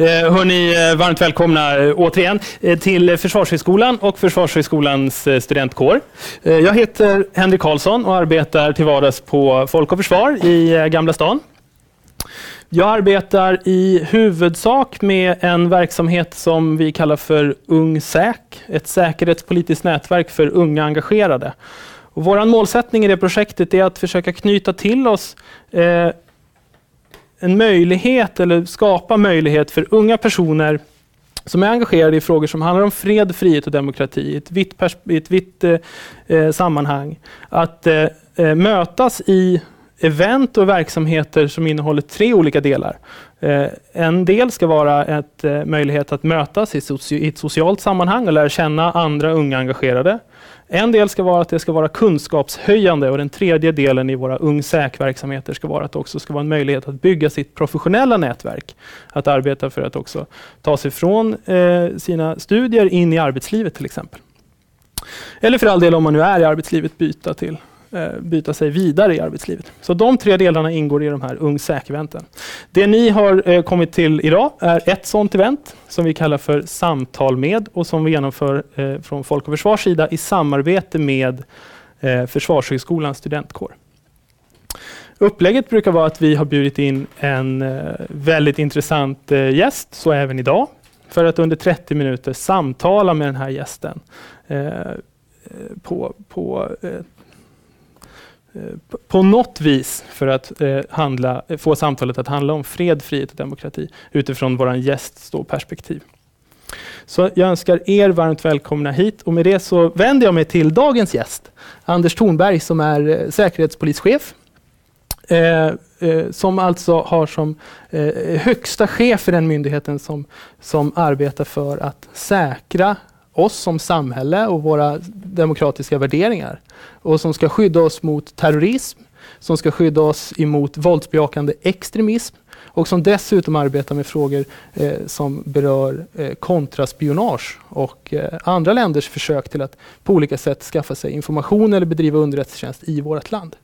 Eh, hörni, eh, varmt välkomna eh, återigen till Försvarshögskolan och Försvarshögskolans studentkår. Jag heter Henrik Karlsson och arbetar till vardags på Folk och Försvar i Gamla stan. Jag arbetar i huvudsak med en verksamhet som vi kallar för Ung Säk, ett säkerhetspolitiskt nätverk för unga engagerade. Och vår målsättning i det projektet är att försöka knyta till oss eh, en möjlighet eller skapa möjlighet för unga personer som är engagerade i frågor som handlar om fred, frihet och demokrati i ett vitt, i ett vitt eh, eh sammanhang. Att eh, eh, mötas i event och verksamheter som innehåller tre olika delar. Eh, en del ska vara ett eh, möjlighet att mötas i, soci i ett socialt sammanhang och lära känna andra unga engagerade. En del ska vara att det ska vara kunskapshöjande och den tredje delen i våra Ung Säk-verksamheter ska vara att det också ska vara en möjlighet att bygga sitt professionella nätverk. Att arbeta för att också ta sig från eh, sina studier in i arbetslivet till exempel. Eller för all del om man nu är i arbetslivet byta till Eh, byta sig vidare i arbetslivet. Så de tre delarna ingår i de här Ung Säk-eventen. Det ni har eh, kommit till idag är ett sådant event som vi kallar för Samtal med och som vi genomför eh, från Folk och Försvars sida i samarbete med Försvarshögskolans studentkår. Upplägget brukar vara att vi har bjudit in en väldigt intressant gäst, så även idag, för att under 30 minuter samtala med den här gästen på, på Eh, på något vis för att eh, handla, få samtalet att handla om fred, frihet och demokrati utifrån vår gästs perspektiv. Så jag önskar er varmt välkomna hit och med det så vänder jag mig till dagens gäst, Anders Thornberg som är eh, säkerhetspolischef. Eh, eh, som alltså har som eh, högsta chef i den myndigheten som, som arbetar för att säkra oss som samhälle och våra demokratiska värderingar. Och som ska skydda oss mot terrorism, som ska skydda oss emot våldsbejakande extremism och som dessutom arbetar med frågor eh, som berör eh, kontraspionage och eh, andra länders försök till att på olika sätt skaffa sig information eller bedriva underrättelsetjänst i vårt land.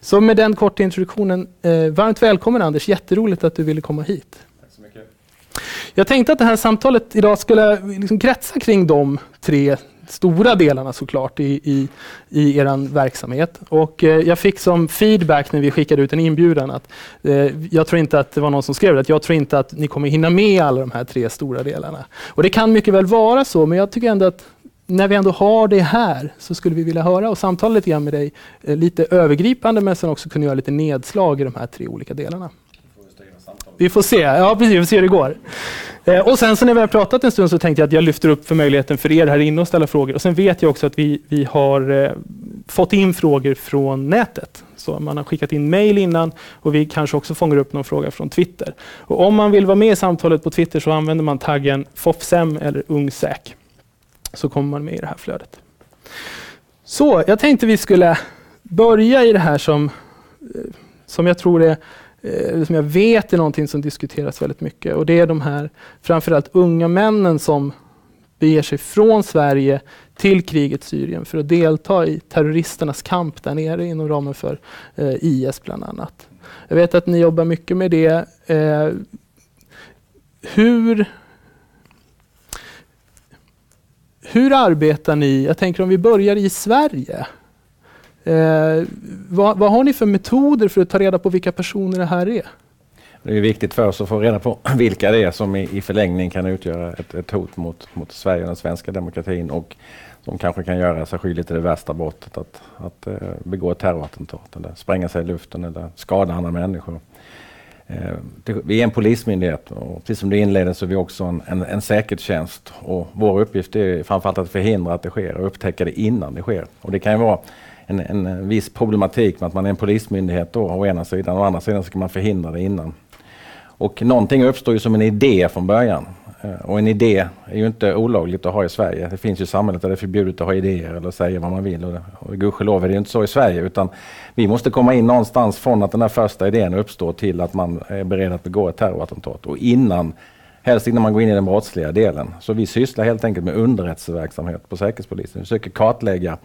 Så med den korta introduktionen, eh, varmt välkommen Anders, jätteroligt att du ville komma hit. Jag tänkte att det här samtalet idag skulle liksom kretsa kring de tre stora delarna såklart i, i, i er verksamhet. Och eh, jag fick som feedback när vi skickade ut en inbjudan att eh, jag tror inte att det var någon som skrev det, att jag tror inte att ni kommer hinna med alla de här tre stora delarna. Och det kan mycket väl vara så, men jag tycker ändå att när vi ändå har det här så skulle vi vilja höra och samtala lite grann med dig, eh, lite övergripande men sen också kunna göra lite nedslag i de här tre olika delarna. Vi får se. Ja, precis. Vi får se hur det går. Eh, och sen så när vi har pratat en stund så tänkte jag att jag lyfter upp för möjligheten för er här inne att ställa frågor. Och sen vet jag också att vi, vi har eh, fått in frågor från nätet. Så man har skickat in mejl innan och vi kanske också fångar upp någon fråga från Twitter. Och om man vill vara med i samtalet på Twitter så använder man taggen FOFSEM eller UNGSÄK. Så kommer man med i det här flödet. Så jag tänkte vi skulle börja i det här som, eh, som jag tror är Eh, eller som jag vet är någonting som diskuteras väldigt mycket. Och det är de här framförallt unga männen som beger sig från Sverige till kriget Syrien för att delta i terroristernas kamp där nere inom ramen för eh, IS bland annat. Jag vet att ni jobbar mycket med det. Eh, hur hur arbetar ni? Jag tänker om vi börjar i Sverige. Eh, vad, vad, har ni för metoder för att ta reda på vilka personer det här är? Det är viktigt för oss att få reda på vilka det är som i, i förlängning kan utgöra ett, ett hot mot, mot Sverige och den svenska demokratin och som kanske kan göra sig skyldig till det värsta brottet att, att eh, begå ett terrorattentat eller spränga sig i luften eller skada andra människor. Eh, vi är en polismyndighet och precis som du inledde så är vi också en, en, en säkerhetstjänst och vår uppgift är framförallt att förhindra att det sker och upptäcka det innan det sker. Och det kan ju vara en, en eh, viss problematik med att man är en polismyndighet då, å ena sidan. Å andra sidan ska man förhindra det innan. Och någonting uppstår ju som en idé från början. Eh, och en idé är ju inte olagligt att ha i Sverige. Det finns ju samhället där det är förbjudet att ha idéer eller säga vad man vill. Och, och gudskelov är det ju inte så i Sverige. Utan vi måste komma in någonstans från att den här första idén uppstår till att man är beredd att begå ett terrorattentat. Och innan helst innan man går in i den brottsliga delen. Så vi sysslar helt enkelt med underrättelseverksamhet på Säkerhetspolisen. Vi försöker kartlägga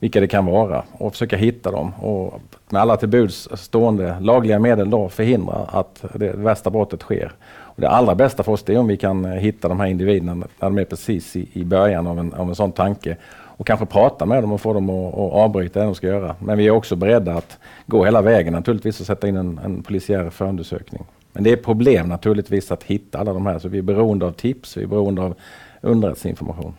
vilka det kan vara och försöka hitta dem och med alla till buds stående lagliga medel då förhindra att det värsta brottet sker. Och Det allra bästa för oss är om vi kan eh, hitta de här individerna när de är precis i, i början av en, av en sån tanke och kanske prata med dem och få dem att, att avbryta det de ska göra. Men vi är också beredda att gå hela vägen naturligtvis och sätta in en, en polisiär förundersökning. Men det är problem naturligtvis att hitta alla de här, så vi är beroende av tips, vi är beroende av underrättelseinformation.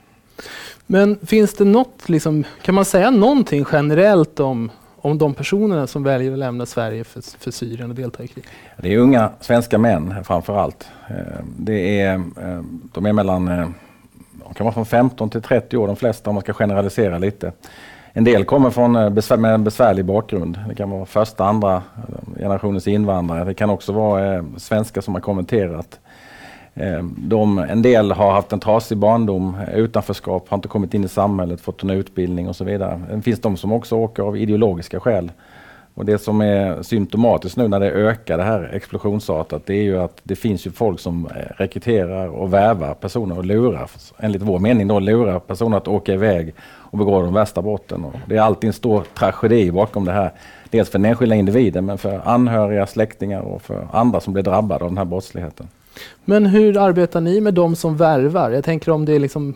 Men finns det något, liksom, kan man säga någonting generellt om, om de personerna som väljer att lämna Sverige för, för Syrien och delta i krig? Det är unga svenska män framför allt. Eh, det är, eh, de är mellan, eh, de kan vara från 15 till 30 år de flesta om man ska generalisera lite. En del kommer från med en besvärlig bakgrund. Det kan vara första, andra generationens invandrare. Det kan också vara svenskar som har kommenterat Eh, de, en del har haft en trasig barndom, eh, utanförskap, har inte kommit in i samhället, fått en utbildning och så vidare. Det finns de som också åker av ideologiska skäl. Och det som är symptomatiskt nu när det ökar det här explosionsartat, det är ju att det finns ju folk som eh, rekryterar och värvar personer och lurar, enligt vår mening då, lurar personer att åka iväg och begå de värsta brotten. Och det är alltid en stor tragedi bakom det här. Dels för den enskilda individen, men för anhöriga, släktingar och för andra som blir drabbade av den här brottsligheten. Men hur arbetar ni med de som värvar? Jag tänker om det är liksom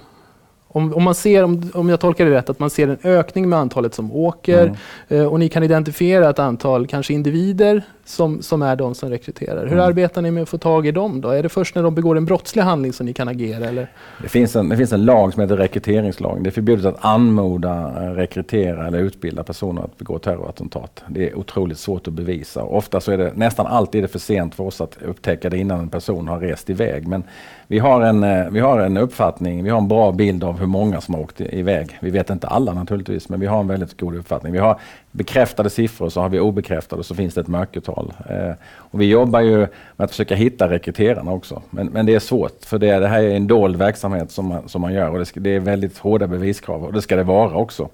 om, om, man ser, om, om jag tolkar det rätt, att man ser en ökning med antalet som åker mm. och ni kan identifiera ett antal kanske individer som, som är de som rekryterar. Hur mm. arbetar ni med att få tag i dem då? Är det först när de begår en brottslig handling som ni kan agera? Eller? Det, finns en, det finns en lag som heter rekryteringslagen. Det är förbjudet att anmoda, eh, rekrytera eller utbilda personer att begå terrorattentat. Det är otroligt svårt att bevisa. Ofta så är det nästan alltid är det för sent för oss att upptäcka det innan en person har rest iväg. Men vi har en, eh, vi har en uppfattning, vi har en bra bild av hur många som har åkt iväg. Vi vet inte alla naturligtvis, men vi har en väldigt god uppfattning. Vi har bekräftade siffror så har vi obekräftade så finns det ett mörkertal. Eh, och vi jobbar ju med att försöka hitta rekryterarna också. Men, men det är svårt för det, det här är en dold verksamhet som man, som man gör och det, ska, det är väldigt hårda beviskrav och det ska det vara också.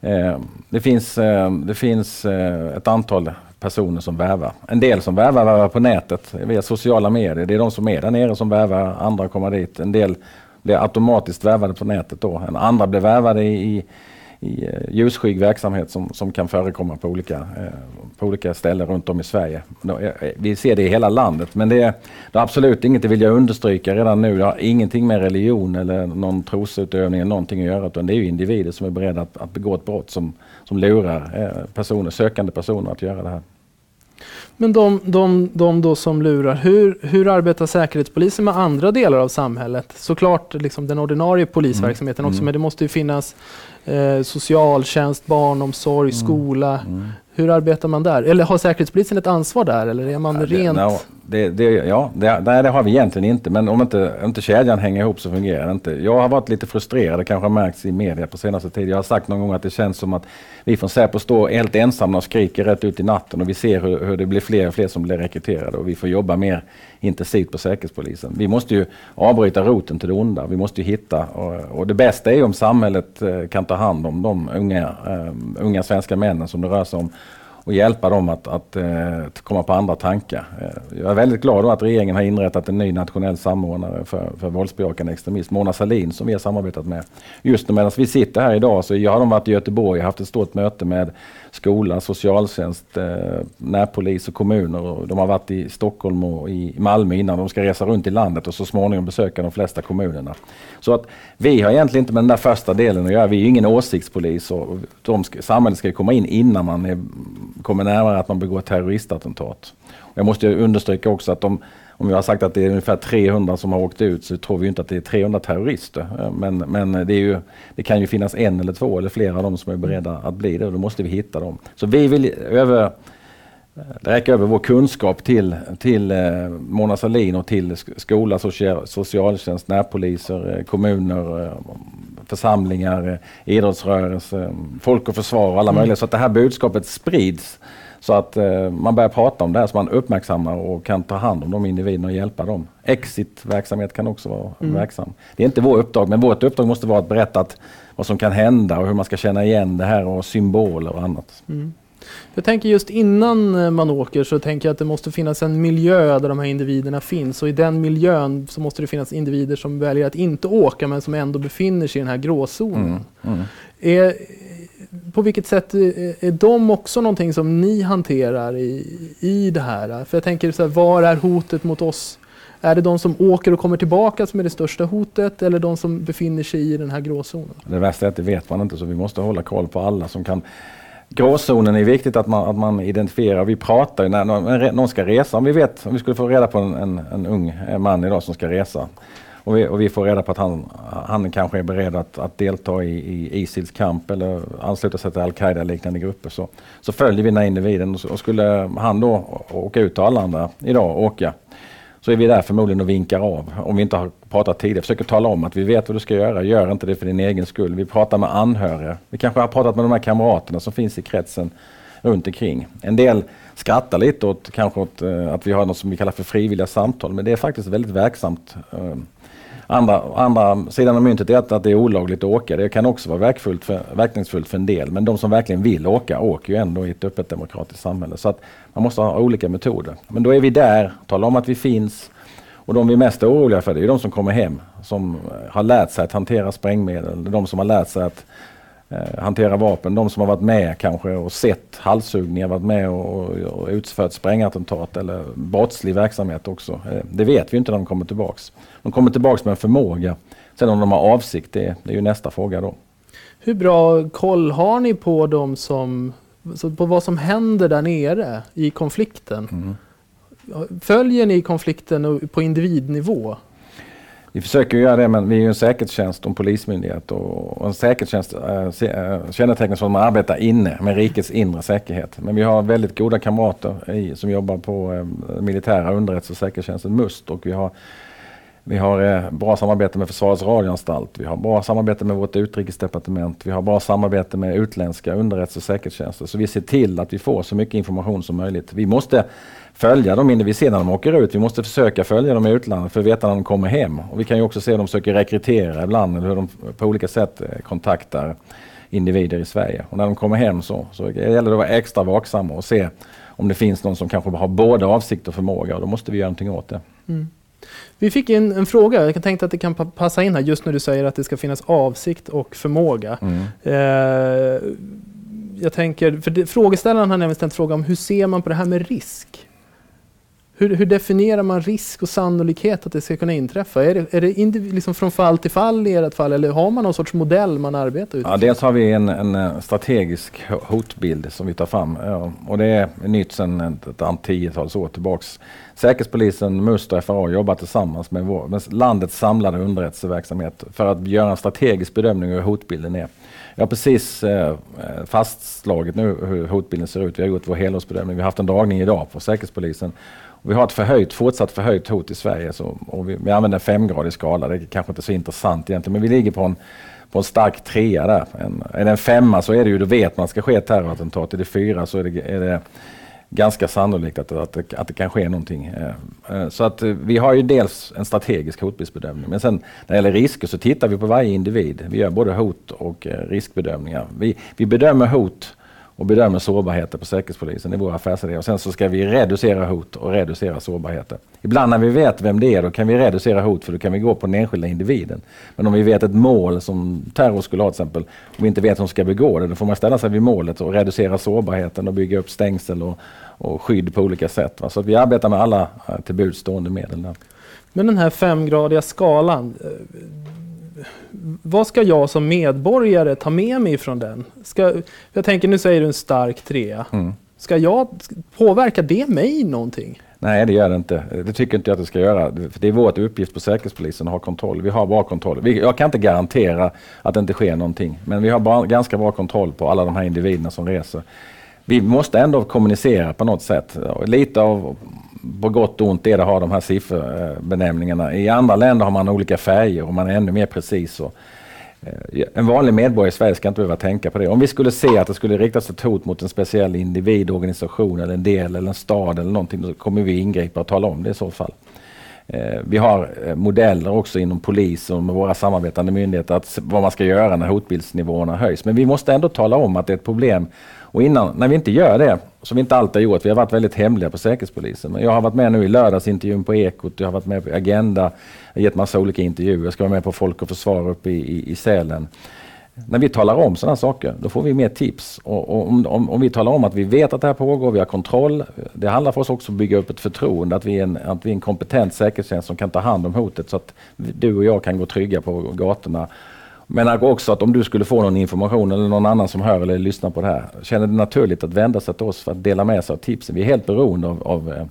Eh, det finns, eh, det finns eh, ett antal personer som värvar. En del som värvar, värvar på nätet via sociala medier. Det är de som är där nere som värvar, andra kommer dit. En del blir automatiskt värvade på nätet då. Andra blir värvade i, i i eh, ljusskygg verksamhet som, som kan förekomma på olika, eh, på olika ställen runt om i Sverige. Eh, vi ser det i hela landet men det är, det är absolut inget, det vill jag understryka redan nu, det har ingenting med religion eller någon trosutövning eller någonting att göra utan det är individer som är beredda att, att begå ett brott som, som lurar personer, sökande personer att göra det här. Men de, de, de då som lurar, hur, hur arbetar Säkerhetspolisen med andra delar av samhället? Såklart liksom den ordinarie polisverksamheten mm. också, mm. men det måste ju finnas eh, socialtjänst, barnomsorg, mm. skola. Mm. Hur arbetar man där? Eller har Säkerhetspolisen ett ansvar där eller är man ja, rent? No, det, det, ja, det, nej, det har vi egentligen inte. Men om inte, inte kedjan hänger ihop så fungerar det inte. Jag har varit lite frustrerad, det kanske har märkts i media på senaste tiden. Jag har sagt någon gång att det känns som att vi från Säpo står helt ensamma och skriker rätt ut i natten och vi ser hur, hur det blir fler och fler som blir rekryterade och vi får jobba mer intensivt på Säkerhetspolisen. Vi måste ju avbryta roten till det onda. Vi måste ju hitta och, och det bästa är om samhället eh, kan ta hand om de unga, uh, unga svenska männen som det rör sig om och hjälpa dem att, att, att, komma på andra tankar. Jag är väldigt glad att regeringen har inrättat en ny nationell samordnare för, för våldsbejakande extremism, Mona Salin, som vi har samarbetat med. Just nu medan vi sitter här idag så har de varit i Göteborg och haft ett stort möte med skola, socialtjänst, eh, närpolis och kommuner. De har varit i Stockholm och i Malmö innan. De ska resa runt i landet och så småningom besöka de flesta kommunerna. Så att vi har egentligen inte med den där första delen att göra. Vi är ingen åsiktspolis och de ska, samhället ska komma in innan man är, kommer närmare att man begår terroristattentat. Och jag måste understryka också att de om jag har sagt att det är ungefär 300 som har åkt ut så tror vi inte att det är 300 terrorister. Eh, men, men det, ju, det kan ju finnas en eller två eller flera av dem som är beredda att bli det och då måste vi hitta dem. Så vi vill över eh, räcka över vår kunskap till, till eh, Mona Sahlin och till skola, social, socialtjänst, närpoliser, kommuner, församlingar, idrottsrörelse, folk och försvar och alla mm. möjliga. Så att det här budskapet sprids så att eh, man börjar prata om det här så man uppmärksammar och kan ta hand om de individerna och hjälpa dem. Exit-verksamhet kan också vara mm. verksam. Det är inte vårt uppdrag, men vårt uppdrag måste vara att berätta att vad som kan hända och hur man ska känna igen det här och symboler och annat. Mm. Jag tänker just innan eh, man åker så tänker jag att det måste finnas en miljö där de här individerna finns och i den miljön så måste det finnas individer som väljer att inte åka men som ändå befinner sig i den här gråzonen. Mm. Mm. Är, på vilket sätt eh, är de också någonting som ni hanterar i, i det här? För jag tänker så här, var är hotet mot oss Är det de som åker och kommer tillbaka som är det största hotet eller de som befinner sig i den här gråzonen? Det värsta är att det vet man inte så vi måste hålla koll på alla som kan Gråzonen är viktigt att man, att man identifierar. Vi pratar ju när någon ska resa. Om vi vet, om vi skulle få reda på en, en, en ung man idag som ska resa och vi, och vi, får reda på att han, han kanske är beredd att, att delta i, i Isils kamp eller ansluta sig till Al-Qaida liknande grupper så, så följer vi den här individen och, och skulle han då åka ut till Arlanda idag och åka så är vi där förmodligen och vinkar av. Om vi inte har pratat tidigare, försöker tala om att vi vet vad du ska göra. Gör inte det för din egen skull. Vi pratar med anhöriga. Vi kanske har pratat med de här kamraterna som finns i kretsen runt omkring. En del skrattar lite åt kanske åt, eh, att vi har något som vi kallar för frivilliga samtal, men det är faktiskt väldigt verksamt. Eh, Andra, andra sidan av myntet är att, att det är olagligt att åka. Det kan också vara verkfullt för, verkningsfullt för en del, men de som verkligen vill åka åker ju ändå i ett öppet demokratiskt samhälle. Så att man måste ha olika metoder. Men då är vi där, talar om att vi finns. Och de vi är mest oroliga för det är de som kommer hem, som har lärt sig att hantera sprängmedel, de som har lärt sig att hantera vapen. De som har varit med kanske och sett halshuggningar, varit med och, och, utfört sprängattentat eller brottslig verksamhet också. Eh, det vet vi inte när de kommer tillbaks. De kommer tillbaks med en förmåga. Sen om de har avsikt, det, det är ju nästa fråga då. Hur bra koll har ni på dem som på vad som händer där nere i konflikten? Mm. Följer ni konflikten på individnivå? Vi försöker göra det, men vi är ju en säkerhetstjänst och en polismyndighet. Och en säkerhetstjänst äh, kännetecknas av att man arbetar inne med rikets inre säkerhet. Men vi har väldigt goda kamrater i, som jobbar på äh, militära underrättelse och säkerhetstjänsten MUST. Och vi har vi har eh, bra samarbete med Försvarets radioanstalt. Vi har bra samarbete med vårt utrikesdepartement. Vi har bra samarbete med utländska underrättelse och säkerhetstjänster. Så vi ser till att vi får så mycket information som möjligt. Vi måste följa dem innan vi ser när de åker ut. Vi måste försöka följa dem i utlandet för att veta när de kommer hem. Och vi kan ju också se hur de försöker rekrytera ibland eller hur de på olika sätt eh, kontaktar individer i Sverige. Och när de kommer hem så, så gäller det att vara extra vaksamma och se om det finns någon som kanske har både avsikt och förmåga och då måste vi göra någonting åt det. Mm. Vi fick en, en fråga, jag tänkte att det kan passa in här just när du säger att det ska finnas avsikt och förmåga. Mm. Eh, jag tänker, för det, frågeställaren har nämligen ställt fråga om hur ser man på det här med risk? Hur, hur, definierar man risk och sannolikhet att det ska kunna inträffa? Är det, är det liksom från fall till fall i ert fall eller har man någon sorts modell man arbetar utifrån? Ja, dels har vi en, en eh, strategisk hotbild som vi tar fram och det är nytt sedan ett, ett tiotals år tillbaks. Säkerhetspolisen, MUST och FRA jobbar tillsammans med, vår, med landets samlade underrättelseverksamhet för att göra en strategisk bedömning av hur hotbilden är. Jag har precis eh, eh fastslagit nu hur hotbilden ser ut. Vi har gjort vår helårsbedömning. Vi har haft en dragning idag på Säkerhetspolisen vi har ett förhöjt, fortsatt förhöjt hot i Sverige. Så, och vi, vi använder en femgradig skala. Det är kanske inte så intressant egentligen, men vi ligger på en, på en stark trea där. En, är det en femma så är det ju, då vet man att det ska ske ett terrorattentat. Är det fyra så är det, är det ganska sannolikt att, att, att, det kan ske någonting. Eh, eh, så att eh, vi har ju dels en strategisk hotbildsbedömning, men sen när det gäller risker så tittar vi på varje individ. Vi gör både hot och riskbedömningar. Vi, vi bedömer hot och bedömer sårbarheter på Säkerhetspolisen i vår affärsidé. Och sen så ska vi reducera hot och reducera sårbarheter. Ibland när vi vet vem det är, då kan vi reducera hot för då kan vi gå på den enskilda individen. Men om vi vet ett mål som terror skulle ha till exempel, och vi inte vet som ska begå det, då får man ställa sig vid målet och reducera sårbarheten och bygga upp stängsel och, och skydd på olika sätt. Va? Så att vi arbetar med alla eh, till buds stående medel. Där. Men den här femgradiga skalan, eh, vad ska jag som medborgare ta med mig från den? Ska, jag tänker, nu säger du en stark trea. Mm. Ska jag, påverka det mig någonting? Nej, det gör det inte. Det tycker inte jag att det ska göra. Det är vår uppgift på Säkerhetspolisen att ha kontroll. Vi har bra kontroll. Jag kan inte garantera att det inte sker någonting, men vi har bra, ganska bra kontroll på alla de här individerna som reser. Vi måste ändå kommunicera på något sätt. Lite av på gott och ont är det att ha de här sifferbenämningarna. I andra länder har man olika färger och man är ännu mer precis. Och, eh, en vanlig medborgare i Sverige ska inte behöva tänka på det. Om vi skulle se att det skulle riktas ett hot mot en speciell individ, organisation eller en del eller en stad eller någonting, då kommer vi ingripa och tala om det i så fall. Eh, vi har eh, modeller också inom polis och med våra samarbetande myndigheter att vad man ska göra när hotbildsnivåerna höjs. Men vi måste ändå tala om att det är ett problem och innan, när vi inte gör det, som vi inte alltid har gjort, vi har varit väldigt hemliga på Säkerhetspolisen. Men jag har varit med nu i lördagsintervjun på Ekot, jag har varit med på Agenda, jag har gett massa olika intervjuer, jag ska vara med på Folk och Försvar uppe i, i, i Sälen. När vi talar om sådana saker, då får vi mer tips. Och, och om, om, om, vi talar om att vi vet att det här pågår, vi har kontroll. Det handlar för oss också om att bygga upp ett förtroende, att vi är en, att vi är en kompetent säkerhetstjänst som kan ta hand om hotet så att du och jag kan gå trygga på gatorna. Men också att om du skulle få någon information eller någon annan som hör eller lyssnar på det här, känner det naturligt att vända sig till oss för att dela med sig av tipsen. Vi är helt beroende av, av, eh,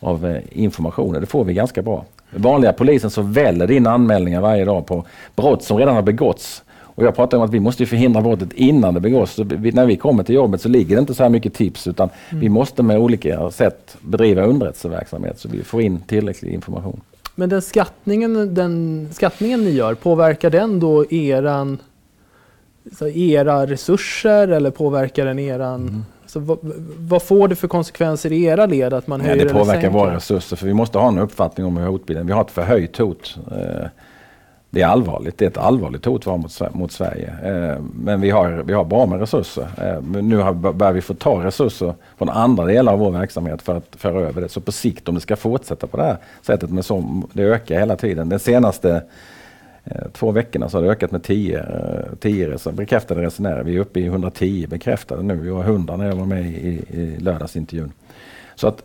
av eh, informationen, det får vi ganska bra. Vanliga polisen så väller in anmälningar varje dag på brott som redan har begåtts. Och jag pratar om att vi måste förhindra brottet innan det begås. Så vi, när vi kommer till jobbet så ligger det inte så här mycket tips utan mm. vi måste med olika sätt bedriva underrättelseverksamhet så vi får in tillräcklig information. Men den skattningen, den skattningen ni gör, påverkar den då eran, era resurser eller påverkar den eran mm. Så vad, vad, får det för konsekvenser i era led att man höjer ja, Det påverkar våra resurser för vi måste ha en uppfattning om hotbilden. Vi har ett förhöjt hot. Eh, det är allvarligt. Det är ett allvarligt hot mot, mot Sverige. Eh, men vi har, vi har bra med resurser. Eh, men nu börjar vi få ta resurser från andra delar av vår verksamhet för att föra över det. Så på sikt om det ska fortsätta på det här sättet, men så, det ökar hela tiden. Den senaste Eh, två veckorna så har det ökat med 10, 10 eh, bekräftade resenärer. Vi är uppe i 110 bekräftade nu. Vi var 100 när jag var med i, i lördagsintervjun. Så att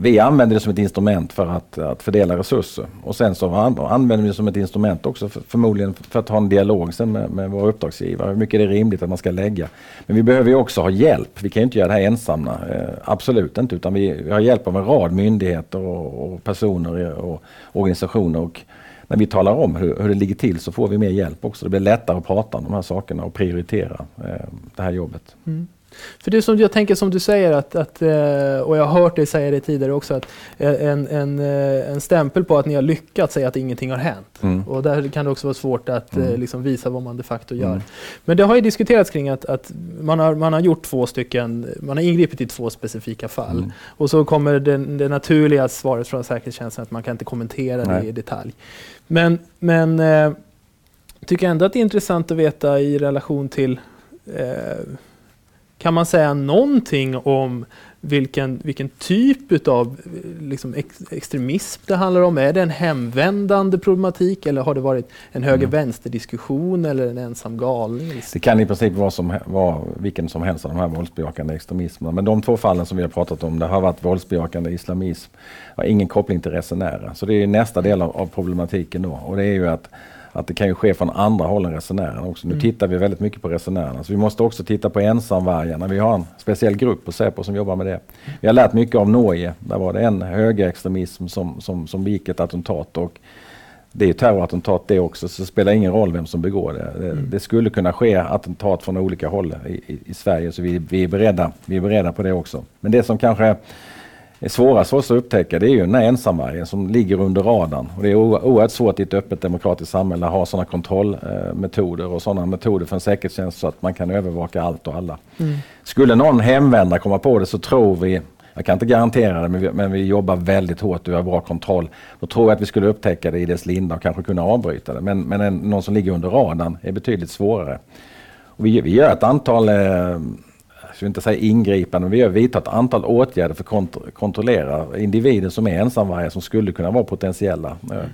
vi använder det som ett instrument för att, att fördela resurser. Och sen så använder vi det som ett instrument också för, förmodligen för att ha en dialog sen med, med våra uppdragsgivare. Hur mycket är det rimligt att man ska lägga? Men vi behöver ju också ha hjälp. Vi kan inte göra det här ensamma. Eh, absolut inte. Utan vi, vi, har hjälp av en rad myndigheter och, och personer och organisationer. Och när vi talar om hur, hur, det ligger till så får vi mer hjälp också. Det blir lättare att prata om de här sakerna och prioritera eh, det här jobbet. Mm. För det som jag tänker som du säger, att, att, eh, och jag har hört dig säga det tidigare också, att eh, en, en, eh, en stämpel på att ni har lyckats säga att ingenting har hänt. Mm. Och där kan det också vara svårt att mm. liksom visa vad man de facto gör. Mm. Men det har ju diskuterats kring att, att man, har, man har gjort två stycken, man har ingripit i två specifika fall. Mm. Och så kommer den, det naturliga svaret från säkerhetstjänsten att man kan inte kommentera Nej. det i detalj. Men, men tycker ändå att det är intressant att veta i relation till eh, kan man säga någonting om vilken, vilken typ av liksom ex, extremism det handlar om? Är det en hemvändande problematik eller har det varit en höger-vänster-diskussion eller en ensam galning? Det kan i princip vara, som, vara vilken som helst av de här våldsbejakande extremismerna. Men de två fallen som vi har pratat om, det har varit våldsbejakande islamism, har ingen koppling till resenärer. Så det är nästa del av, av problematiken då. Och det är ju att att det kan ju ske från andra håll än resenärerna också. Nu mm. tittar vi väldigt mycket på resenärerna. Så vi måste också titta på ensamvargarna. Vi har en speciell grupp på Säpo som jobbar med det. Vi har lärt mycket av Norge. Där var det en högerextremism som, som, som begick ett attentat. Och det är ju terrorattentat det också, så det spelar ingen roll vem som begår det. Det, mm. det skulle kunna ske attentat från olika håll i, i, i Sverige, så vi, vi, är beredda, vi är beredda på det också. Men det som kanske är svårast för oss att upptäcka det är ju den här ensamvargen som ligger under radarn. Och det är oerhört svårt i ett öppet demokratiskt samhälle att ha sådana kontrollmetoder och sådana metoder för en säkerhetstjänst så att man kan övervaka allt och alla. Mm. Skulle någon hemvändare komma på det så tror vi, jag kan inte garantera det, men vi, men vi jobbar väldigt hårt och har bra kontroll. Då tror jag att vi skulle upptäcka det i dess linda och kanske kunna avbryta det. Men, men en, någon som ligger under radarn är betydligt svårare. Och vi, vi gör ett antal eh, ska inte säga ingripande, men vi har vidtagit ett antal åtgärder för att kont kontrollera individer som är ensamvargar som skulle kunna vara potentiella. Mm.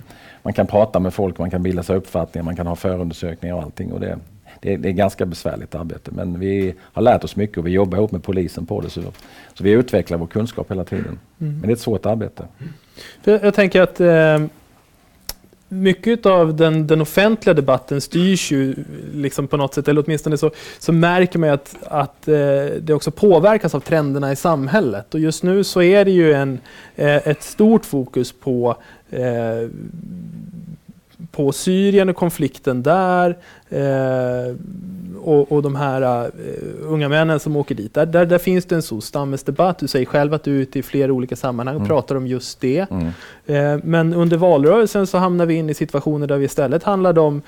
Man kan prata med folk, man kan bilda sig uppfattningar, man kan ha förundersökningar och allting. Och det, det, det är ganska besvärligt arbete men vi har lärt oss mycket och vi jobbar ihop med polisen på det. Så, så vi utvecklar vår kunskap hela tiden. Mm. Men det är ett svårt arbete. Jag, jag tänker att eh, mycket av den, den offentliga debatten styrs ju liksom på något sätt, eller åtminstone så, så märker man att, att eh, det också påverkas av trenderna i samhället. Och just nu så är det ju en, eh, ett stort fokus på eh, på Syrien och konflikten där eh, och, och, de här uh, unga männen som åker dit. Där, där, där finns det en så stammesdebatt. Du säger själv att du är ute i flera olika sammanhang och mm. pratar om just det. Mm. Uh, men under valrörelsen så hamnar vi in i situationer där vi istället handlade om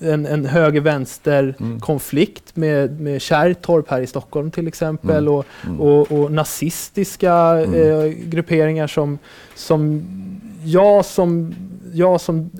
en, en höger-vänster-konflikt mm. med, med Kärrtorp här i Stockholm till exempel mm. Och, mm. och, och, nazistiska uh, grupperingar som, som jag som, jag som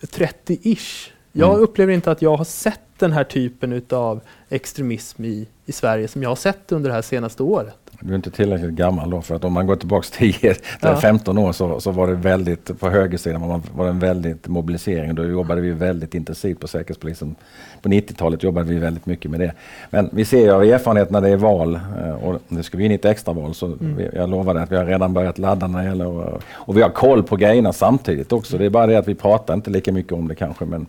30-ish jag mm. upplever inte att jag har sett den här typen av extremism i, i Sverige som jag har sett under det här senaste året. Du är inte tillräckligt gammal då för att om man går tillbaka 10, ja. 15 år så, så var det väldigt, på högersidan var, var det en väldigt mobilisering. Då jobbade vi väldigt intensivt på Säkerhetspolisen. På 90-talet jobbade vi väldigt mycket med det. Men vi ser ju av erfarenhet när det är val eh, och nu ska vi in i ett extraval så mm. vi, jag lovade att vi har redan börjat ladda när det gäller och, och vi har koll på grejerna samtidigt också. Det är bara det att vi pratar inte lika mycket om det kanske men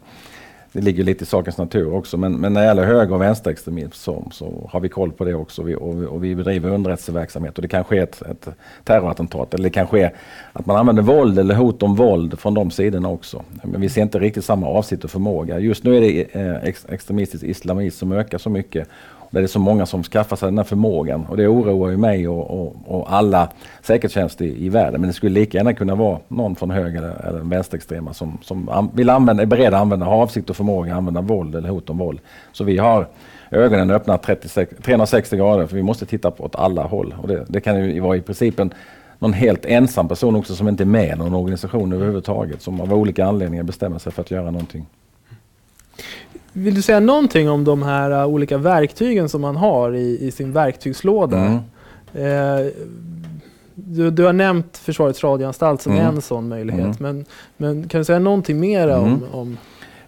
det ligger lite i sakens natur också. Men, men när det gäller höger och vänsterextremism så, så har vi koll på det också. Vi, och, vi, och vi bedriver underrättelseverksamhet och det kan ske ett, ett terrorattentat eller det kan ske att man använder våld eller hot om våld från de sidorna också. Men vi ser inte riktigt samma avsikt och förmåga. Just nu är det eh, extremistisk islamism som ökar så mycket där det är så många som skaffar sig den här förmågan. Och det oroar ju mig och, och, och alla säkerhetstjänster i, i, världen. Men det skulle lika gärna kunna vara någon från höger eller, eller vänsterextrema som, som vill använda, är beredd att använda, har avsikt och förmåga att använda våld eller hot om våld. Så vi har ögonen öppna 36, 360 grader för vi måste titta på åt alla håll. Och det, det kan ju vara i princip en någon helt ensam person också som inte är med i någon organisation överhuvudtaget som av olika anledningar bestämmer sig för att göra någonting. Vill du säga någonting om de här uh, olika verktygen som man har i, i sin verktygslåda? Mm. Eh, du, du, har nämnt Försvarets radioanstalt som mm. en sån möjlighet, mm. men, men kan du säga någonting mer om, mm. om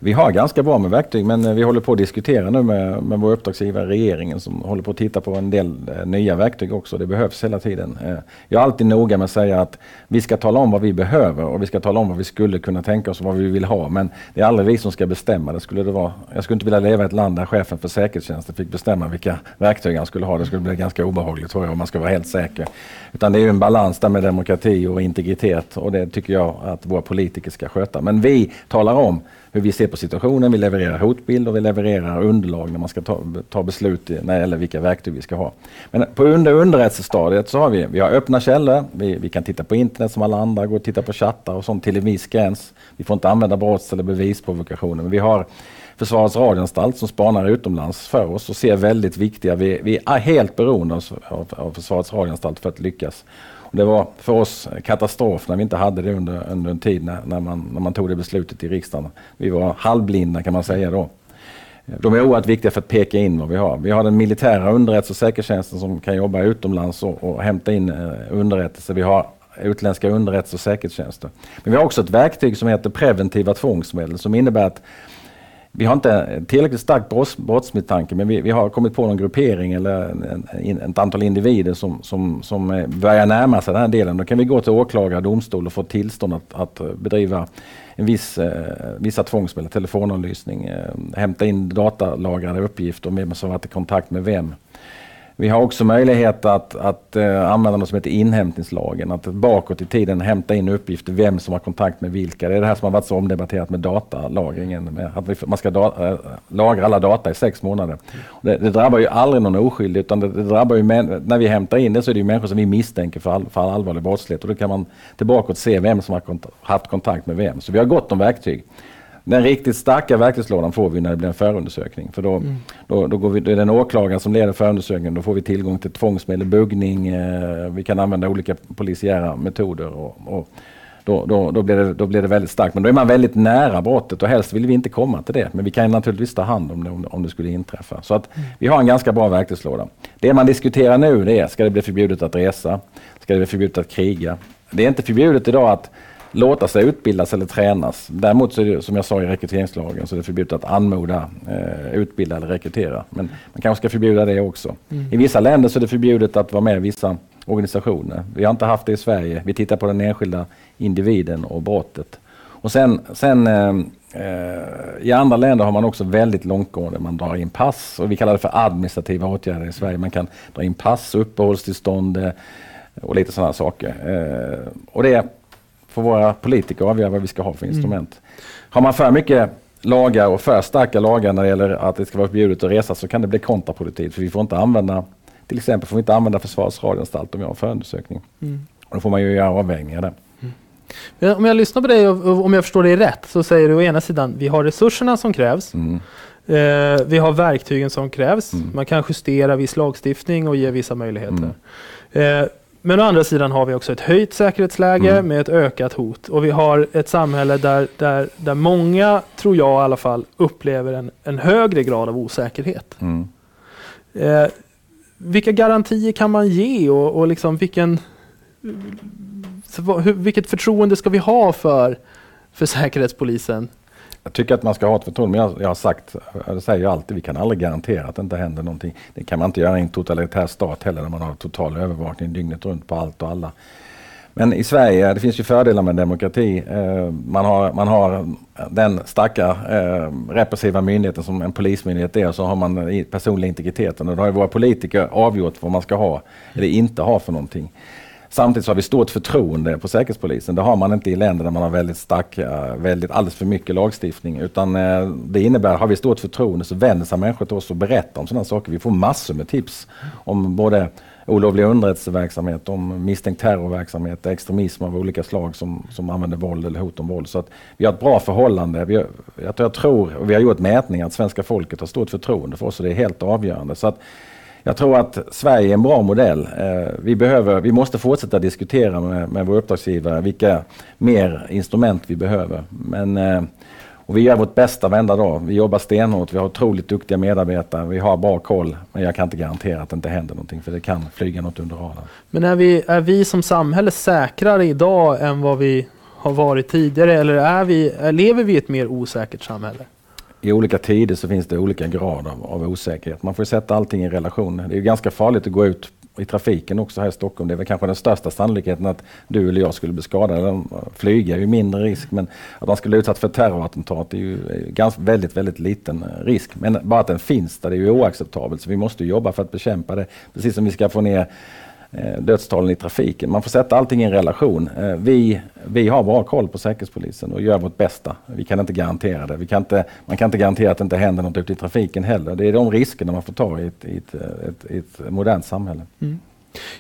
vi har ganska bra med verktyg men eh, vi håller på att diskutera nu med, med vår uppdragsgivare regeringen som håller på att titta på en del eh, nya verktyg också. Det behövs hela tiden. Eh, jag är alltid noga med att säga att vi ska tala om vad vi behöver och vi ska tala om vad vi skulle kunna tänka oss och vad vi vill ha. Men det är aldrig vi som ska bestämma. Det skulle det vara. Jag skulle inte vilja leva i ett land där chefen för säkerhetstjänsten fick bestämma vilka verktyg han skulle ha. Det skulle bli ganska obehagligt tror jag om man ska vara helt säker. Utan det är ju en balans där med demokrati och integritet och det tycker jag att våra politiker ska sköta. Men vi talar om hur vi ser på situationen, vi levererar hotbilder och vi levererar underlag när man ska ta, ta beslut när det gäller vilka verktyg vi ska ha. Men på under underrättelsestadiet så har vi, vi har öppna källor, vi, vi kan titta på internet som alla andra, gå och titta på chattar och sånt till en viss gräns. Vi får inte använda brotts eller bevisprovokationer, men vi har Försvarets radioanstalt som spanar utomlands för oss och ser väldigt viktiga, vi, vi är helt beroende av, av Försvarets radioanstalt för att lyckas. Det var för oss katastrof när vi inte hade det under, under en tid när, när, man, när man tog det beslutet i riksdagen. Vi var halvblinda kan man säga då. De är oerhört viktiga för att peka in vad vi har. Vi har den militära underrättelse och säkerhetstjänsten som kan jobba utomlands och, och hämta in eh, underrättelser. Vi har utländska underrättelse och säkerhetstjänster. Men vi har också ett verktyg som heter preventiva tvångsmedel som innebär att vi har inte tillräckligt stark brotts, brottsmisstanke men vi, vi, har kommit på någon gruppering eller en, en, ett antal individer som, som, som eh, börjar närma sig den här delen. Då kan vi gå till åklagare och domstol och få tillstånd att, att bedriva en viss, eh, vissa tvångsmedel, telefonavlyssning, eh, hämta in datalagrade uppgifter om vem som varit i kontakt med vem. Vi har också möjlighet att, att uh, använda något som heter inhämtningslagen. Att bakåt i tiden hämta in uppgifter, vem som har kontakt med vilka. Det är det här som har varit så omdebatterat med datalagringen. Med att vi, man ska da, eh, lagra alla data i sex månader. Det, det, drabbar ju aldrig någon oskyldig utan det, det drabbar ju när vi hämtar in det så är det ju människor som vi misstänker för, all, för all allvarlig brottslighet. Och då kan man tillbaka och se vem som har kont haft kontakt med vem. Så vi har gott om verktyg. Den riktigt starka verktygslådan får vi när det blir en förundersökning. För då, mm. då, då, går vi, det är den åklagaren som leder förundersökningen. Då får vi tillgång till tvångsmedel, buggning, eh, vi kan använda olika polisiära metoder. Och, och då, då, då, blir det, då blir det väldigt starkt. Men då är man väldigt nära brottet och helst vill vi inte komma till det. Men vi kan naturligtvis ta hand om det om, om det skulle inträffa. Så att mm. vi har en ganska bra verktygslåda. Det man diskuterar nu är, ska det bli förbjudet att resa? Ska det bli förbjudet att kriga? Det är inte förbjudet idag att låta sig utbildas eller tränas. Däremot så är det, som jag sa i rekryteringslagen, så är det förbjudet att anmoda, eh, utbilda eller rekrytera. Men man kanske ska förbjuda det också. Mm. I vissa länder så är det förbjudet att vara med i vissa organisationer. Vi har inte haft det i Sverige. Vi tittar på den enskilda individen och brottet. Och sen, sen eh, eh, i andra länder har man också väldigt långtgående, man drar in pass och vi kallar det för administrativa åtgärder i Sverige. Man kan dra in pass, uppehållstillstånd eh, och lite sådana saker. Eh, och det får våra politiker avgöra vad vi ska ha för mm. instrument. Mm. Har man för mycket lagar och för starka lagar när det gäller att det ska vara förbjudet att resa så kan det bli kontraproduktivt. För vi får inte använda, till exempel får vi inte använda Försvarets radioanstalt om vi har en förundersökning. Mm. Och då får man ju göra avvägningar där. Mm. Om jag lyssnar på dig och om jag förstår dig rätt så säger du å ena sidan vi har resurserna som krävs. Mm. Eh, vi har verktygen som krävs. Mm. Man kan justera viss lagstiftning och ge vissa möjligheter. Mm. Eh, men å andra sidan har vi också ett höjt säkerhetsläge mm. med ett ökat hot. Och vi har ett samhälle där, där, där många, tror jag i alla fall, upplever en, en högre grad av osäkerhet. Mm. Eh, vilka garantier kan man ge och, och liksom vilken, hur, vilket förtroende ska vi ha för, för Säkerhetspolisen? Jag tycker att man ska ha ett förtroende, men jag, jag har sagt, jag säger alltid, vi kan aldrig garantera att det inte händer någonting. Det kan man inte göra i en totalitär stat heller, där man har total övervakning dygnet runt på allt och alla. Men i Sverige, det finns ju fördelar med demokrati. Eh, man har, man har den starka eh, repressiva myndigheten som en polismyndighet är, och så har man personlig integriteten. Och då har ju våra politiker avgjort vad man ska ha eller inte ha för någonting. Samtidigt så har vi stort förtroende på Säkerhetspolisen. Det har man inte i länder där man har väldigt starka, väldigt, alldeles för mycket lagstiftning. Utan eh, det innebär, har vi stort förtroende så vänder sig människor till oss och berättar om sådana saker. Vi får massor med tips om både olovlig underrättelseverksamhet, om misstänkt terrorverksamhet, extremism av olika slag som, som använder våld eller hot om våld. Så att vi har ett bra förhållande. Vi, jag, jag tror, och vi har gjort mätningar, att svenska folket har stort förtroende för oss och det är helt avgörande. Så att jag tror att Sverige är en bra modell. Eh, vi, behöver, vi måste fortsätta diskutera med, med vår uppdragsgivare vilka mer instrument vi behöver. Men, eh, och vi gör vårt bästa varenda dag. Vi jobbar stenhårt, vi har otroligt duktiga medarbetare, vi har bra koll. Men jag kan inte garantera att det inte händer någonting för det kan flyga något under radarn. Men är vi, är vi som samhälle säkrare idag än vad vi har varit tidigare eller är vi, lever vi i ett mer osäkert samhälle? I olika tider så finns det olika grad av, av osäkerhet. Man får sätta allting i relation. Det är ganska farligt att gå ut i trafiken också här i Stockholm. Det är väl kanske den största sannolikheten att du eller jag skulle bli skadade. Flyga är ju mindre risk men att man skulle bli utsatt för terrorattentat är ju ganska, väldigt, väldigt liten eh, risk. Men bara att den finns där, det är ju oacceptabelt. Så vi måste jobba för att bekämpa det. Precis som vi ska få ner Eh, dödstalen i trafiken. Man får sätta allting i en relation. Eh, vi, vi har bra koll på Säkerhetspolisen och gör vårt bästa. Vi kan inte garantera det. Vi kan inte, man kan inte garantera att det inte händer något ute i trafiken heller. Det är de riskerna man får ta i ett, i ett, ett, ett modernt samhälle. Mm.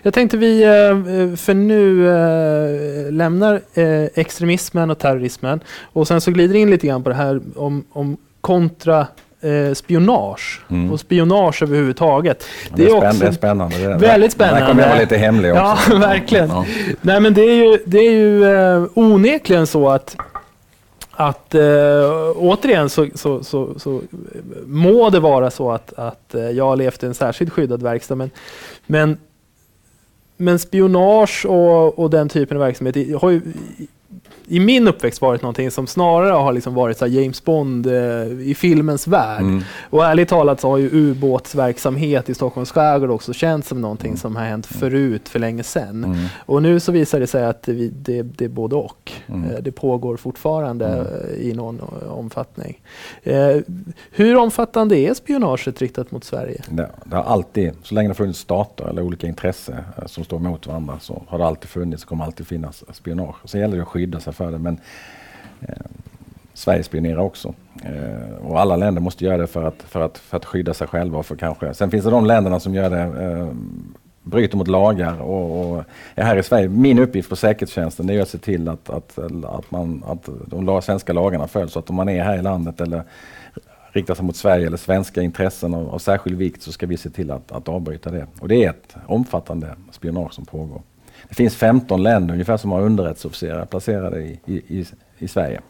Jag tänkte vi eh, för nu lämnar extremismen och terrorismen och sen så glider in lite grann på det här om, om kontra eh, spionage mm. och spionage överhuvudtaget. Det, det, är, också det är spännande. Det är väldigt spännande. Där kommer jag vara lite hemlig också. Ja, verkligen. Ja. Nej, men det är ju, det är ju eh, onekligen så att att äh, återigen så, så, så, så, må det vara så att, att äh, jag har levt i en särskilt skyddad verkstad. Men, men, men spionage och, och den typen av verksamhet har ju i min uppväxt varit någonting som snarare har liksom varit så James Bond eh, i filmens värld. Mm. Och ärligt talat så har ju ubåtsverksamhet i Stockholms skärgård också känts som någonting mm. som har hänt förut för länge sedan. Mm. Och nu så visar det sig att vi, det, det är både och. Mm. Eh, det pågår fortfarande mm. eh, i någon omfattning. Eh, hur omfattande är spionaget riktat mot Sverige? Det, det har alltid, så länge det funnits stater eller olika intressen eh, som står mot varandra så har det alltid funnits och kommer alltid finnas spionage. Sen gäller det att skydda sig för det. Men eh, Sverige spionerar också. Eh, och alla länder måste göra det för att, för att, för att skydda sig själva. Och för kanske. Sen finns det de länderna som gör det eh, bryter mot lagar. Och, och här i Sverige, min uppgift på säkerhetstjänsten är att se till att, att, att, man, att de svenska lagarna följs. Så att om man är här i landet eller riktar sig mot Sverige eller svenska intressen av, av särskild vikt så ska vi se till att, att avbryta det. Och det är ett omfattande spionage som pågår. Det finns 15 länder ungefär som har underrättelseofficerare placerade i, i, i, Sverige.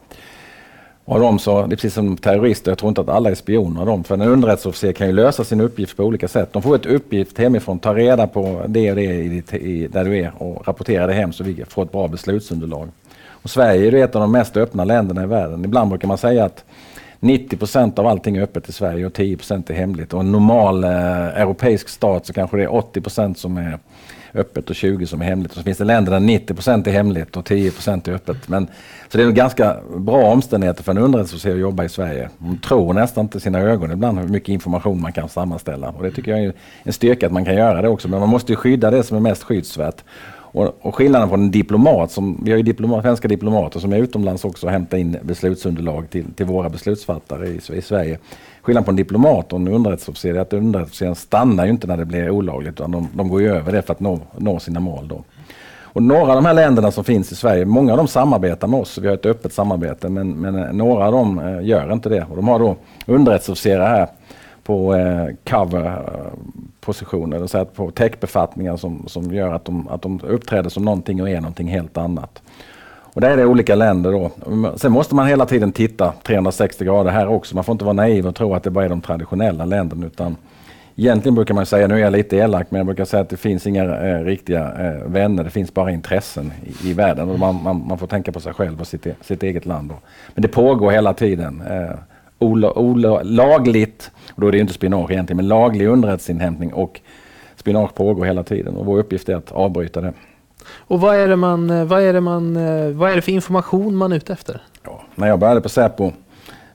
Och de så, det är precis som terrorister, jag tror inte att alla är spioner. De, för en underrättelseofficer kan ju lösa sin uppgift på olika sätt. De får ett uppgift hemifrån, ta reda på det och det i, i, där du är och rapportera det hem så vi får ett bra beslutsunderlag. Och Sverige är ett av de mest öppna länderna i världen. Ibland brukar man säga att 90 procent av allting är öppet i Sverige och 10 procent är hemligt. Och en normal eh, europeisk stat så kanske det är 80 procent som är öppet och 20 som är hemligt. Och så finns det länder där 90 procent är hemligt och 10 procent är öppet. Men, så det är ganska bra omständigheter för en underrättelseofficer att jobba i Sverige. Man tror nästan inte sina ögon ibland hur mycket information man kan sammanställa. Och det tycker jag är en styrka att man kan göra det också. Men man måste ju skydda det som är mest skyddsvärt. Och, och skillnaden från en diplomat, som, vi har ju diplomat, svenska diplomater som är utomlands också och hämtar in beslutsunderlag till, till våra beslutsfattare i, i Sverige. Skillnaden på en diplomat och en underrättelseofficer är att underrättelseofficeren stannar ju inte när det blir olagligt utan de, de går ju över det för att nå, nå sina mål. Då. Och några av de här länderna som finns i Sverige, många av dem samarbetar med oss. Vi har ett öppet samarbete men, men några av dem eh, gör inte det. Och de har då underrättelseofficerare här på eh, cover-positioner, eh, det på techbefattningar som, som gör att de, att de uppträder som någonting och är någonting helt annat. Och där är det olika länder då. Sen måste man hela tiden titta 360 grader här också. Man får inte vara naiv och tro att det bara är de traditionella länderna utan Egentligen brukar man säga, nu är jag lite elak, men jag brukar säga att det finns inga eh, riktiga eh, vänner, det finns bara intressen i, i världen. Och man, man, man, får tänka på sig själv och sitt, sitt eget land. Men det pågår hela tiden. Eh, ola, ola, lagligt, och då är det inte spionage egentligen, men laglig underrättelseinhämtning och spionage pågår hela tiden. Och vår uppgift är att avbryta det. Och vad är det, man, eh, vad är det, man, eh, vad är det för information man är ute efter? Ja, när jag började på Säpo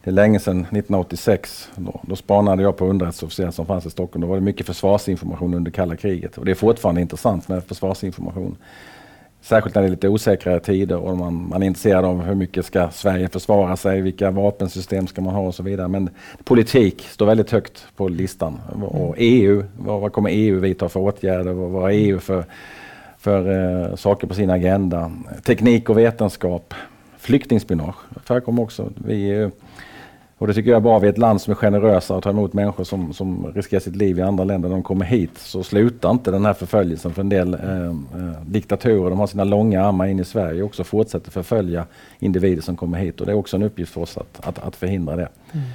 det är länge sedan, 1986. Då, då spanade jag på underrättelseofficerare som fanns i Stockholm. Då var det mycket försvarsinformation under kalla kriget. Och det är fortfarande intressant med försvarsinformation. Särskilt när det är lite osäkrare tider och man, man är intresserad av hur mycket ska Sverige försvara sig, vilka vapensystem ska man ha och så vidare. Men politik står väldigt högt på listan. Och EU, vad, vad kommer EU vidta för åtgärder? Vad, vad har EU för, för eh, saker på sin agenda? Teknik och vetenskap, flyktingspionage förekommer också. Vi, och det tycker jag är bra. Vi är ett land som är generösa och tar emot människor som, som riskerar sitt liv i andra länder. När de kommer hit så slutar inte den här förföljelsen för en del eh, eh, diktaturer. De har sina långa armar in i Sverige och också fortsätter förfölja individer som kommer hit. Och det är också en uppgift för oss att, att, att förhindra det. Mm.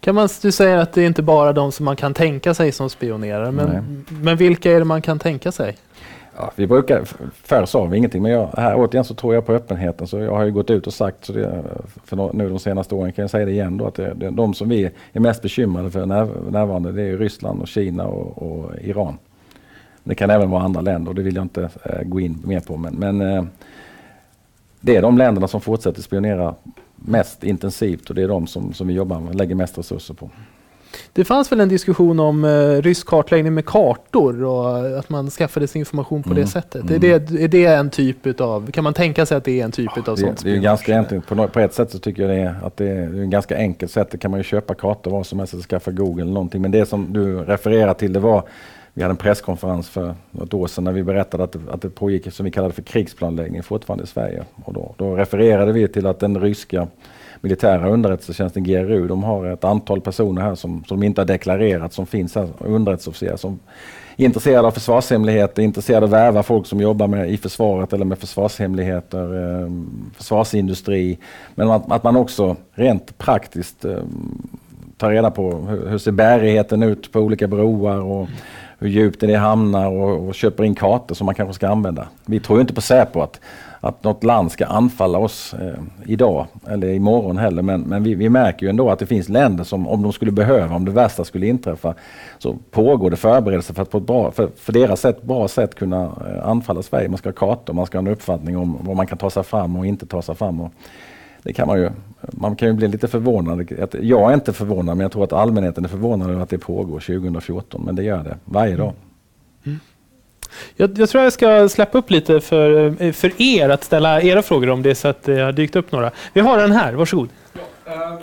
Kan man, du säger att det är inte bara de som man kan tänka sig som spionerar. Men, men vilka är det man kan tänka sig? Ja, vi brukar, förr sa vi ingenting men jag, här återigen så tror jag på öppenheten så jag har ju gått ut och sagt så det, för nu de senaste åren kan jag säga det igen då att det, det, de som vi är mest bekymrade för när, närvarande det är Ryssland och Kina och, och, Iran. Det kan även vara andra länder och det vill jag inte äh, gå in mer på men, men äh, det är de länderna som fortsätter spionera mest intensivt och det är de som, som vi jobbar med, lägger mest resurser på. Det fanns väl en diskussion om eh, rysk kartläggning med kartor och att man skaffade sig information på mm. det sättet. Mm. Är, det, är det en typ av, kan man tänka sig att det är en typ av det, sånt? Det är ganska egentligen, på, på ett sätt så tycker jag det är, att det är, det är en ganska enkelt sätt. Det kan man ju köpa kartor var som helst, skaffa Google eller någonting. Men det som du refererar till det var vi hade en presskonferens för något år sedan när vi berättade att det, att det pågick som vi kallade för krigsplanläggning fortfarande i Sverige. Och då, då refererade vi till att den ryska militära underrättelsetjänsten GRU, de har ett antal personer här som, som inte har deklarerat som finns här, underrättelseofficerare som är intresserade av försvarshemligheter, intresserade av att värva folk som jobbar med, i försvaret eller med försvarshemligheter, eh, försvarsindustri. Men att, att, man också rent praktiskt eh, tar reda på hur, hur ser bärigheten ut på olika broar och hur djupt det hamnar och, och köper in kartor som man kanske ska använda. Vi tror inte på Säpo att att något land ska anfalla oss eh, idag eller imorgon heller. Men, men vi, vi, märker ju ändå att det finns länder som om de skulle behöva, om det värsta skulle inträffa, så pågår det förberedelser för att på ett bra, för, för deras sätt, bra sätt kunna eh, anfalla Sverige. Man ska ha kartor, man ska ha en uppfattning om vad man kan ta sig fram och inte ta sig fram. Och det kan man ju. Man kan ju bli lite förvånad. Jag är inte förvånad, men jag tror att allmänheten är förvånad över att det pågår 2014. Men det gör det varje dag. Mm. Jag, jag, tror jag ska släppa upp lite för, eh, för er att ställa era frågor om det så att det har dykt upp några. Vi har den här, varsågod. Ja, um, jag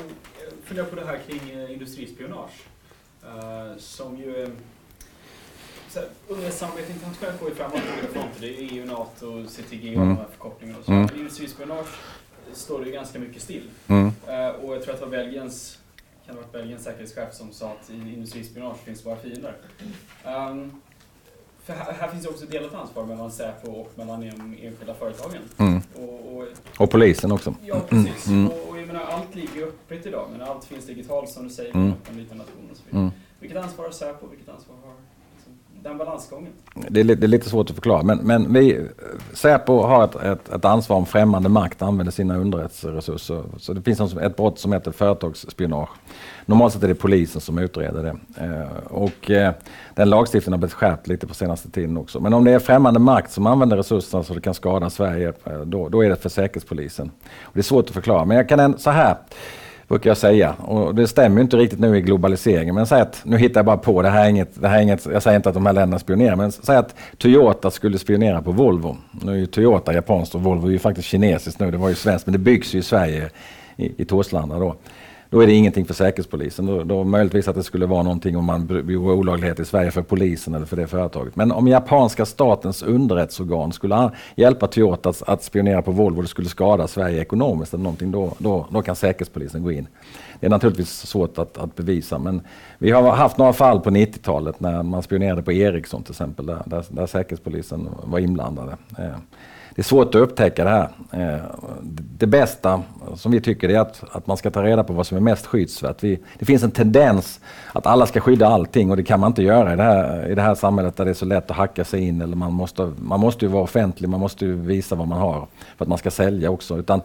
funderar på det här kring uh, industrispionage. Uh, som ju... Underrättelsesamarbete internationellt går ju framåt på olika fronter. Det är EU, NATO, CTG och mm. de här förkortningarna. Och så. Mm. Industrispionage står det ju ganska mycket still. Mm. Uh, och jag tror att det var Belgiens kan det varit Belgiens säkerhetschef som sa att i industrispionage finns bara fiender. Um, för här, här finns också delat ansvar mellan Säpo och mellan de enskilda företagen. Mm. Och, och, och, polisen också. Ja, precis. Mm. Och, och jag menar, allt ligger öppet idag, men allt finns digitalt som du säger, mm. en liten nation och så vidare. Mm. Vilket ansvar har Säpo, vilket ansvar har den balansgången? Det är, det är, lite svårt att förklara, men, men vi, Säpo har ett, ett, ett, ansvar om främmande makt använder sina underrättelseresurser. Så det finns ett brott som heter företagsspionage. Normalt sett är det polisen som utreder det. Eh, och eh, den lagstiftningen har blivit skärpt lite på senaste tiden också. Men om det är främmande makt som använder resurserna så det kan skada Sverige, eh, då, då är det för Säkerhetspolisen. Och det är svårt att förklara, men jag kan så här brukar jag säga. Och det stämmer inte riktigt nu i globaliseringen. Men säg att, nu hittar jag bara på, det här är inget, det här är inget jag säger inte att de här länderna spionerar, men säg att Toyota skulle spionera på Volvo. Nu är ju Toyota japanskt och Volvo är ju faktiskt kinesiskt nu, det var ju svenskt, men det byggs ju i Sverige, i, i Torslanda då. Då är det ingenting för Säkerhetspolisen. Då, då möjligtvis att det skulle vara någonting om man begår olaglighet i Sverige för polisen eller för det företaget. Men om japanska statens underrättelseorgan skulle hjälpa Toyota att, att spionera på Volvo och det skulle skada Sverige ekonomiskt eller någonting, då, då, då kan Säkerhetspolisen gå in. Det är naturligtvis svårt att, att, bevisa men vi har haft några fall på 90-talet när man spionerade på Ericsson till exempel där, där, där Säkerhetspolisen var inblandade. Eh, det är svårt att upptäcka det här. Eh, det bästa som vi tycker är att, att man ska ta reda på vad som är mest skyddsvärt. Vi, det finns en tendens att alla ska skydda allting och det kan man inte göra i det, här, i det här samhället där det är så lätt att hacka sig in. Eller man, måste, man måste ju vara offentlig, man måste ju visa vad man har för att man ska sälja också. Utan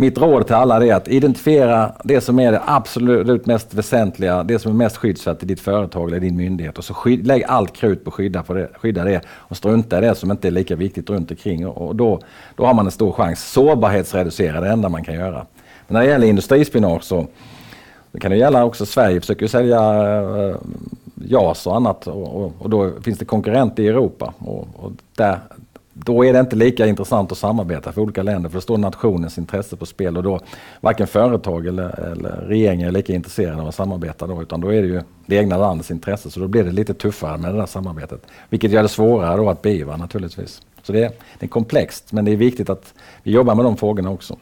mitt råd till alla är att identifiera det som är det absolut mest väsentliga, det som är mest skyddsvärt i ditt företag eller din myndighet. Och så skyd, lägg allt krut på att skydda, på det, skydda det och strunta i det som inte är lika viktigt runt omkring. Och då, då har man en stor chans. Sårbarhetsreducera är det enda man kan göra. Men när det gäller industrispionage så det kan det gälla också Sverige försöker sälja eh, JAS och annat och, och, och, då finns det konkurrenter i Europa. Och, och där, då är det inte lika intressant att samarbeta för olika länder för då står nationens intresse på spel och då varken företag eller, eller regeringar är lika intresserade av att samarbeta då utan då är det ju det egna landets intresse så då blir det lite tuffare med det där samarbetet. Vilket gör det svårare då att beivra naturligtvis. Så det är, det är komplext men det är viktigt att vi jobbar med de frågorna också.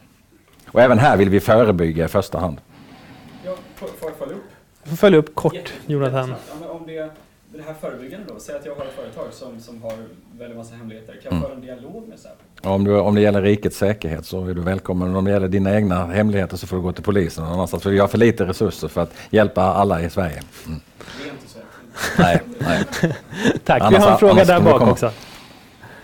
Och även här vill vi förebygga i första hand. Ja, får jag följa upp? Följ upp kort, Jonathan. Ja, om det det här förebyggande då, säg att jag har ett företag som, som har väldigt massa hemligheter. Kan jag mm. föra en dialog med Säpo? Om, du, om det gäller rikets säkerhet så är du välkommen. Om det gäller dina egna hemligheter så får du gå till polisen någon annanstans. För vi har för lite resurser för att hjälpa alla i Sverige. Mm. Det är inte så. nej, nej. Tack, annars, vi har en fråga där bak också.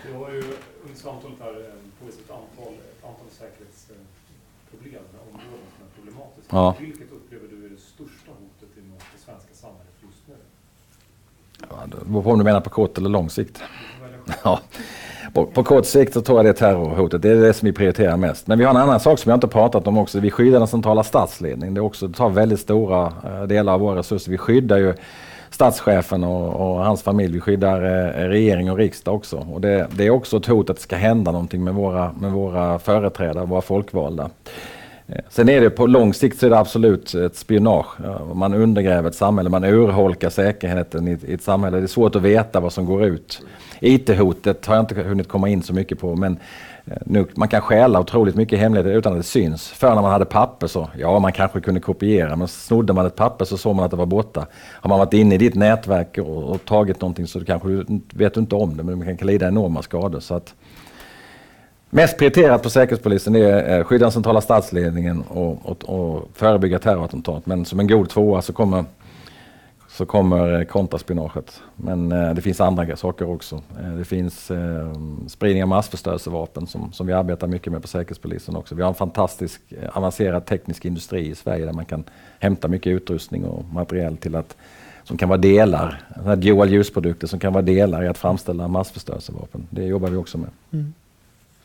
Vi har ju under samtalet här påvisat ett antal, ett antal säkerhetsproblem, områden som är problematiska. Ja. Vilket upplever du är det största hotet mot det svenska samhället just nu? Det beror på om du menar på kort eller lång sikt. Ja. På, på, kort sikt så tror jag det är terrorhotet. Det är det som vi prioriterar mest. Men vi har en annan sak som jag inte pratat om också. Vi skyddar den centrala statsledningen. Det, också, det tar väldigt stora eh, delar av våra resurser. Vi skyddar ju statschefen och, och hans familj. Vi skyddar eh, regering och riksdag också. Och det, det, är också ett hot att det ska hända någonting med våra, med våra företrädare, våra folkvalda. Eh, sen är det på lång sikt så är det absolut ett spionage. Man undergräver ett samhälle, man urholkar säkerheten i ett samhälle. Det är svårt att veta vad som går ut. IT-hotet har jag inte hunnit komma in så mycket på men eh, nu, man kan stjäla otroligt mycket hemligheter utan att det syns. Förr när man hade papper så, ja man kanske kunde kopiera men snodde man ett papper så såg man att det var borta. Har man varit inne i ditt nätverk och, och tagit någonting så kanske du vet du inte om det men man kan lida enorma skador. Så att, Mest prioriterat på Säkerhetspolisen är eh, skydda den centrala statsledningen och, och, och förebygga terrorattentat. Men som en god tvåa så kommer, så kommer eh, kontraspionaget. Men eh, det finns andra saker också. Eh, det finns eh, spridning av massförstörelsevapen som, som vi arbetar mycket med på Säkerhetspolisen också. Vi har en fantastisk eh, avancerad teknisk industri i Sverige där man kan hämta mycket utrustning och materiell till att som kan vara delar, dual use-produkter som kan vara delar i att framställa massförstörelsevapen. Det jobbar vi också med. Mm.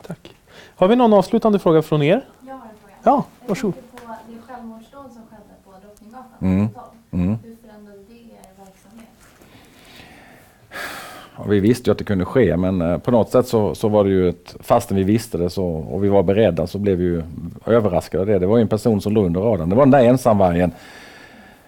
Tack. Har vi någon avslutande fråga från er? Jag har en fråga. Ja, varsågod. Jag på det självmordsdåd som skedde på Drottninggatan mm. Mm. Hur förändrade det er verksamhet? Ja, vi visste ju att det kunde ske men eh, på något sätt så, så var det ju ett, fastän vi visste det så, och vi var beredda så blev vi ju överraskade av det. Det var ju en person som låg under radarn. Det var den där ensamvargen.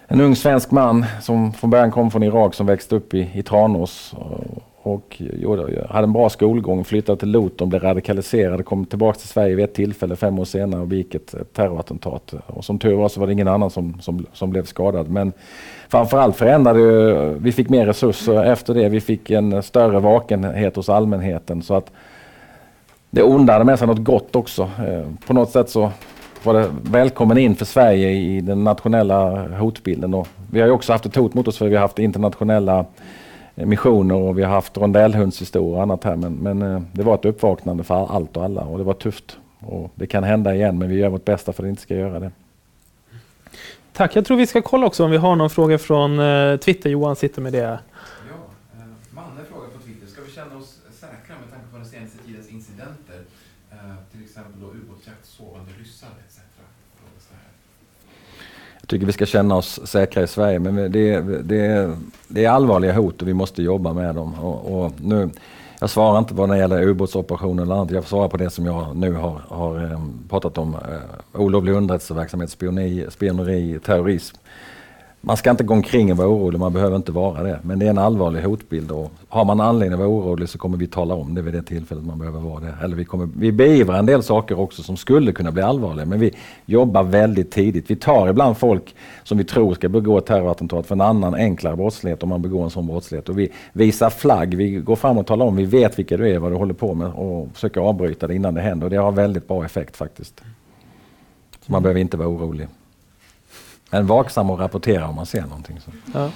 En ung svensk man som från början kom från Irak som växte upp i, i Tranås. Och, och gjorde, hade en bra skolgång, flyttade till Luton, blev radikaliserad, kom tillbaka till Sverige vid ett tillfälle fem år senare och begick ett, terrorattentat. Och som tur var så var det ingen annan som, som, som blev skadad. Men framförallt förändrade vi fick mer resurser efter det. Vi fick en större vakenhet hos allmänheten. Så att det onda hade med sig något gott också. Eh, på något sätt så var det välkommen in för Sverige i den nationella hotbilden. Och vi har ju också haft ett hot mot oss för vi har haft internationella missioner och vi har haft rondellhundshistorier och annat här. Men, men eh, det var ett uppvaknande för allt och alla och det var tufft. Och det kan hända igen men vi gör vårt bästa för att det inte ska göra det. Tack. Jag tror vi ska kolla också om vi har någon fråga från uh, Twitter. Johan sitter med det. Ja, Manne frågar på Twitter. Ska vi känna oss säkra med tanke på den senaste tidens incidenter? Till exempel då ubåtsjakt, sovande ryssar etc. Jag tycker vi ska känna oss säkra i Sverige men det, det, det är allvarliga hot och vi måste jobba med dem. Och, och nu, jag svarar inte på det gäller ubåtsoperationer eller annat. Jag svarar på det som jag nu har, har eh, pratat om. Eh, Olovlig underrättelseverksamhet, spioneri, spioneri, terrorism man ska inte gå omkring och vara orolig, man behöver inte vara det. Men det är en allvarlig hotbild och har man anledning att vara orolig så kommer vi tala om det vid det tillfället man behöver vara det. Eller vi, kommer, vi beivrar en del saker också som skulle kunna bli allvarliga, men vi jobbar väldigt tidigt. Vi tar ibland folk som vi tror ska begå terrorattentat för en annan enklare brottslighet om man begår en sån brottslighet. Och vi visar flagg, vi går fram och talar om, vi vet vilka du är, vad du håller på med och försöker avbryta det innan det händer. Och det har väldigt bra effekt faktiskt. Så man behöver inte vara orolig. En vaksam och rapportera om man ser någonting. Så. Ja.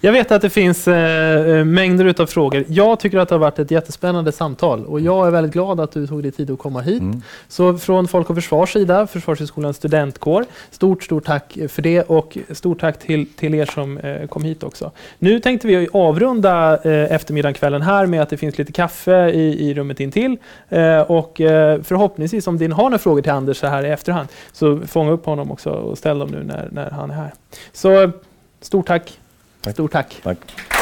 Jag vet att det finns eh, eh mängder av frågor. Jag tycker att det har varit ett jättespännande samtal och jag är väldigt glad att du tog dig tid att komma hit. Mm. Så från Folk och Försvars sida, Försvarshögskolans studentkår, stort, stort tack för det och stort tack till, till er som eh, kom hit också. Nu tänkte vi avrunda eh, eftermiddagen, kvällen här med att det finns lite kaffe i, i rummet intill eh, och eh, förhoppningsvis om din har några frågor till Anders så här i efterhand så fånga upp honom också och ställ dem nu när, när han är här. Så stort tack! Tack. Stort tack. tack.